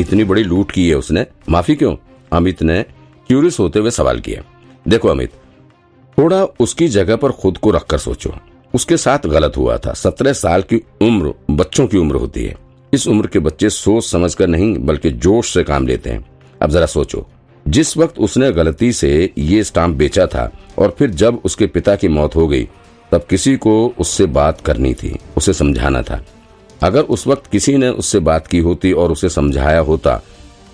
इतनी बड़ी लूट की है उसने। माफ़ी क्यों? अमित ने क्यूरियस होते हुए सवाल किया। देखो अमित, थोड़ा उसकी जगह पर खुद को रखकर सोचो। उसके साथ गलत हुआ था। सत्रह साल की उम्र, बच्चों की उम्र होती है। इस उम्र के बच्चे सोच समझकर नहीं, बल्कि जोश से काम लेते हैं। अब जरा सोचो, जिस वक्त उसने गलती से ये स्टाम्प बेचा था, और फिर जब उसके पिता की मौत हो गई, तब किसी को उससे बात करनी थी, उसे समझाना था। अगर उस वक्त किसी ने उससे बात की होती और उसे समझाया होता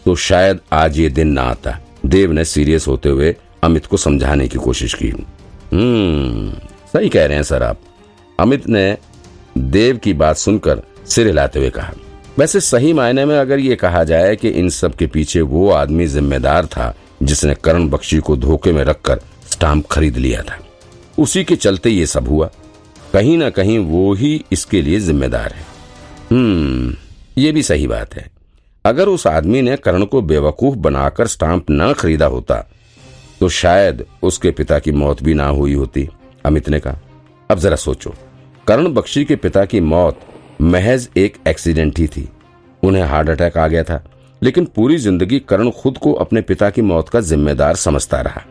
तो शायद आज ये दिन ना आता। देव ने सीरियस होते हुए अमित को समझाने की कोशिश की। हम्म सही कह रहे हैं सर आप। अमित ने देव की बात सुनकर सिर हिलाते हुए कहा, वैसे सही मायने में अगर ये कहा जाए कि इन सब के पीछे वो आदमी जिम्मेदार था, जिसने करण बख्शी को धोखे में रखकर स्टाम्प खरीद लिया था। उसी के चलते ये सब हुआ। कहीं ना कहीं वो ही इसके लिए जिम्मेदार है। हम्म ये भी सही बात है। अगर उस आदमी ने करण को बेवकूफ़ बनाकर स्टाम्प न खरीदा होता तो शायद उसके पिता की मौत भी ना हुई होती। अमित ने कहा, अब जरा सोचो, करण बख्शी के पिता की मौत महज एक एक्सीडेंट ही थी। उन्हें हार्ट अटैक आ गया था, लेकिन पूरी ज़िंदगी करण खुद को अपने पिता की मौत का जिम्मेदार समझता रहा।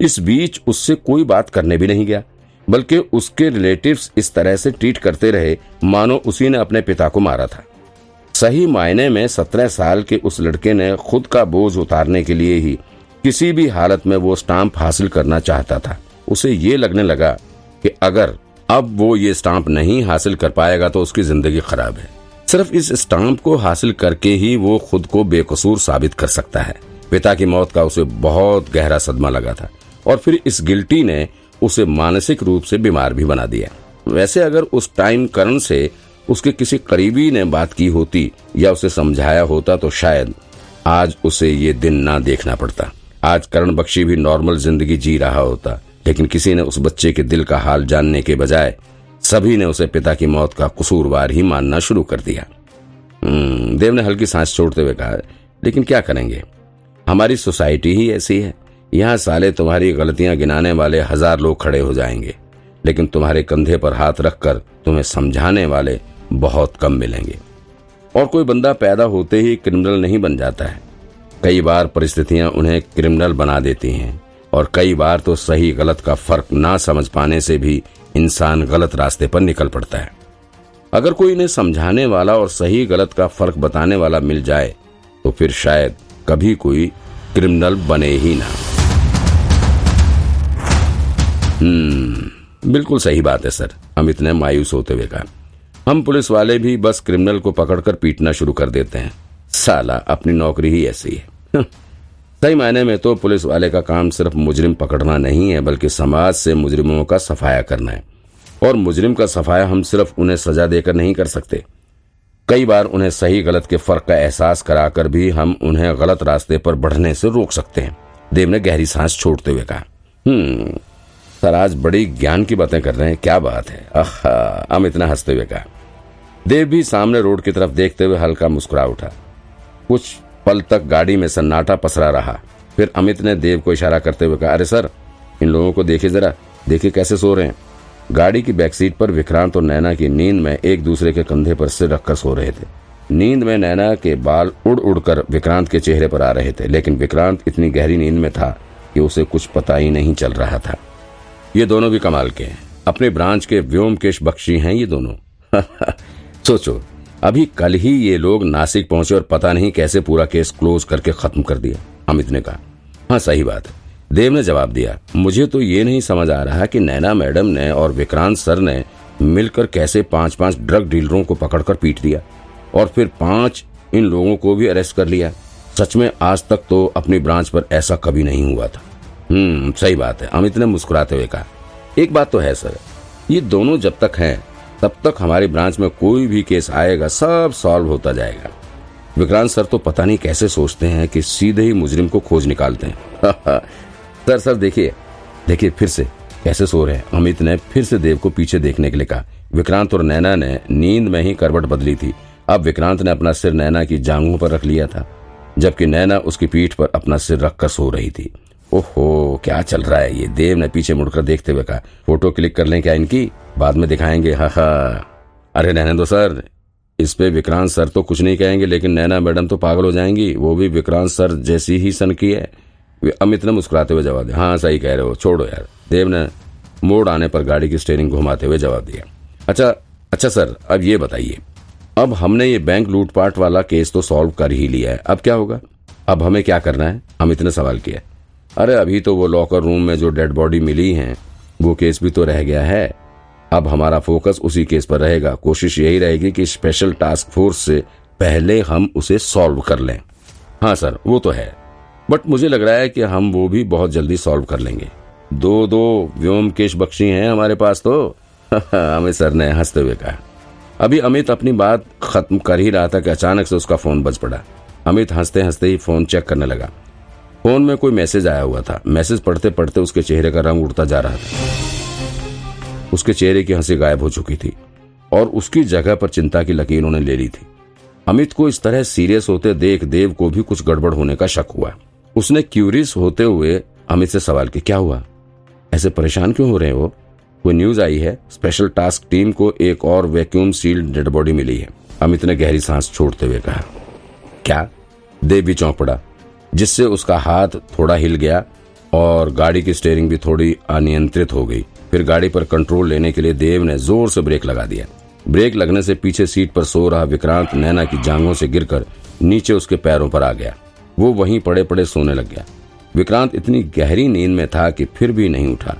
इस बीच उससे कोई बात करने भी नहीं गया। बल्कि उसके रिलेटिव्स इस तरह से ट्रीट करते रहे, मानो उसी ने अपने पिता को मारा था। सही मायने में सत्रह साल के उस लड़के ने खुद का बोझ उतारने के लिए ही किसी भी हालत में वो स्टाम्प हासिल करना चाहता था। उसे ये लगने लगा कि अगर अब वो ये स्टाम्प नहीं हासिल कर पाएगा तो उसकी ज़िंदगी खराब है। सिर्फ़ इस स्टाम्प को हासिल करके ही वो खुद को बेकसूर साबित कर सकता है। पिता की मौत का उसे बहुत गहरा सदमा लगा था। और फिर इस गिल्टी ने उसे मानसिक रूप से बीमार भी बना दिया। वैसे अगर उस टाइम करण से उसके किसी करीबी ने बात की होती या उसे समझाया होता तो शायद आज उसे ये दिन ना देखना पड़ता। आज करण बख्शी भी नॉर्मल ज़िंदगी जी रहा होता लेकिन किसी ने उस बच्चे के दिल का हाल जानने के बजाय सभी ने उसे पिता की मौत का कसूरवार ही मानना शुरू कर दिया। हम्म, देव ने हल्की सांस छोड़ते हुए कहा लेकिन क्या करेंगे? हमारी सोसाइटी ही ऐसी है। यहाँ साले तुम्हारी गलतियाँ गिनाने वाले हज़ार लोग खड़े हो जाएँगे, लेकिन तुम्हारे कंधे पर हाथ रखकर तुम्हें समझाने वाले बहुत कम मिलेंगे। और कोई बंदा पैदा होते ही क्रिमिनल नहीं बन जाता है। कई बार परिस्थितियाँ उन्हें क्रिमिनल बना देती हैं, और कई बार तो सही गलत का फ़र्क ना समझ पाने से भी इंसान गलत रास्ते पर निकल पड़ता है। अगर कोई इन्हें समझाने वाला और सही गलत का फ़र्क बताने वाला मिल जाए तो फिर शायद कभी कोई क्रिमिनल बने ही ना। बिल्कुल सही बात है सर। अमित ने मायूस होते हुए कहा। हम पुलिस वाले भी बस क्रिमिनल को पकड़कर पीटना शुरू कर देते हैं। साला अपनी नौकरी ही ऐसी है। हम्म, सही मायने में तो पुलिस वाले का काम सिर्फ़ मुजरिम पकड़ना नहीं है बल्कि समाज से मुजरिमों का सफाया करना है। और मुजरिम का सफाया हम सिर्फ़ उन्हें सजा देकर नहीं कर सकते। कई बार उन्हें सही गलत के फ़र्क का एहसास कराकर भी हम उन्हें गलत रास्ते पर बढ़ने से रोक सकते हैं। देव ने गहरी सांस छोड़ते हुए कहा। हम्म। सर आज बड़ी ज्ञान की बातें कर रहे हैं। क्या बात है? अहा अमित ने हँसते हुए कहा। देव भी सामने रोड की तरफ़ देखते हुए हल्का मुस्कुरा उठा। कुछ पल तक गाड़ी में सन्नाटा पसरा रहा। फिर अमित ने देव को इशारा करते हुए कहा, अरे सर, इन लोगों को देखिए जरा। देखिए कैसे सो रहे हैं। गाड़ी की बैक सीट पर विक्रांत और नैना की नींद में एक दूसरे के कंधे पर सिर रखकर सो रहे थे। नींद में नैना के बाल उड़ उड़कर विक्रांत के चेहरे पर आ रहे थे, लेकिन विक्रांत इतनी गहरी नींद में था कि उसे कुछ पता ही नहीं चल रहा था। ये दोनों भी कमाल के हैं। अपने ब्रांच के व्योमकेश बख्शी हैं ये दोनों। सोचो, अभी कल ही ये लोग नासिक पहुँचे और पता नहीं कैसे पूरा केस क्लोज करके खत्म कर दिया अमित ने कहा हाँ सही बात। देव ने जवाब दिया, मुझे तो ये नहीं समझ आ रहा कि नैना मैडम ने और विक्रांत सर ने मिलकर कैसे पाँच पाँच ड्रग डीलरों को पकड़कर पीट दिया और फिर पाँच इन लोगों को भी अरेस्ट कर लिया। सच में आज तक तो अपनी ब्रांच पर ऐसा कभी नहीं हुआ था। हम्म सही बात है। अमित ने मुस्कुराते हुए कहा, एक बात तो है, सर। ये दोनों जब तक हैं, तब तक हमारी ब्रांच में कोई भी केस आएगा, सब सॉल्व होता जाएगा। विक्रांत सर तो पता नहीं कैसे सोचते हैं कि सीधे ही मुजरिम को खोज निकालते हैं। सर सर, देखिए देखिए, फिर से कैसे सो रहे हैं। अमित ने फिर से देव को पीछे देखने के लिए कहा। विक्रांत और नैना ने नींद में ही करवट बदली थी। अब विक्रांत ने अपना सिर नैना की जांघों पर रख लिया था, जबकि नैना उसकी पीठ पर अपना सिर रखकर सो रही थी। ओहो, क्या चल रहा है? ये देव ने पीछे मुड़कर देखते हुए कहा, फ़ोटो क्लिक कर लें क्या इनकी? बाद में दिखाएँगे, हा हा। अरे रहने दो सर, इस पे विक्रांत सर तो कुछ नहीं कहेंगे, लेकिन नैना मैडम तो पागल हो जाएँगी, वो भी विक्रांत सर जैसी ही सन की है। अमित ने मुस्कुराते हुए जवाब दिया हाँ सही कह रहे हो, छोड़ो यार। देव ने मोड़ आने पर गाड़ी की स्टेयरिंग घुमाते हुए जवाब दिया अच्छा अच्छा सर, अब ये बताइए, अब हमने ये बैंक लूटपाट वाला केस तो सॉल्व कर ही लिया है, अब क्या होगा? अब हमें क्या करना है? अमित ने सवाल किया अरे अभी तो वो लॉकर रूम में जो डेड बॉडी मिली है, वो केस भी तो रह गया है। अब हमारा फोकस उसी केस पर रहेगा। कोशिश यही रहेगी कि स्पेशल टास्क फोर्स से पहले हम उसे सॉल्व कर लें। हाँ सर, वो तो है। बट मुझे लग रहा है कि हम वो भी बहुत जल्दी सॉल्व कर लेंगे। दो दो व्योम केश बख्शी हैं हमारे पास तो। अमित सर ने हँसते हुए कहा। अभी अमित अपनी बात खत्म कर ही रहा था कि अचानक से उसका फ़ोन बज पड़ा। अमित हँसते हँसते ही फ़ोन चेक करने लगा। फ़ोन में कोई मैसेज आया हुआ था। मैसेज पढ़ते पढ़ते उसके चेहरे का रंग उड़ता जा रहा था। उसके चेहरे की हँसी गायब हो चुकी थी और उसकी जगह पर चिंता की लकीर उन्होंने ले ली थी। अमित को इस तरह सीरियस होते देख देव को भी कुछ गड़बड़ होने का शक हुआ। उसने क्यूरियस होते हुए अमित से सवाल किया, क्या हुआ? ऐसे परेशान क्यों हो रहे हो? कोई न्यूज़ आई है? स्पेशल टास्क टीम को एक और वैक्यूम सील्ड डेड बॉडी मिली है। अमित ने गहरी सांस छोड़ते हुए कहा, क्या? देव भी चौंक पड़ा। जिससे उसका हाथ थोड़ा हिल गया और गाड़ी की स्टेयरिंग भी थोड़ी अनियंत्रित हो गई। फिर गाड़ी पर कंट्रोल लेने के लिए देव ने ज़ोर से ब्रेक लगा दिया। ब्रेक लगने से पीछे सीट पर सो रहा विक्रांत नैना की जांघों से गिरकर नीचे उसके पैरों पर आ गया। वो वहीं पड़े पड़े सोने लग गया। विक्रांत इतनी गहरी नींद में था कि फिर भी नहीं उठा।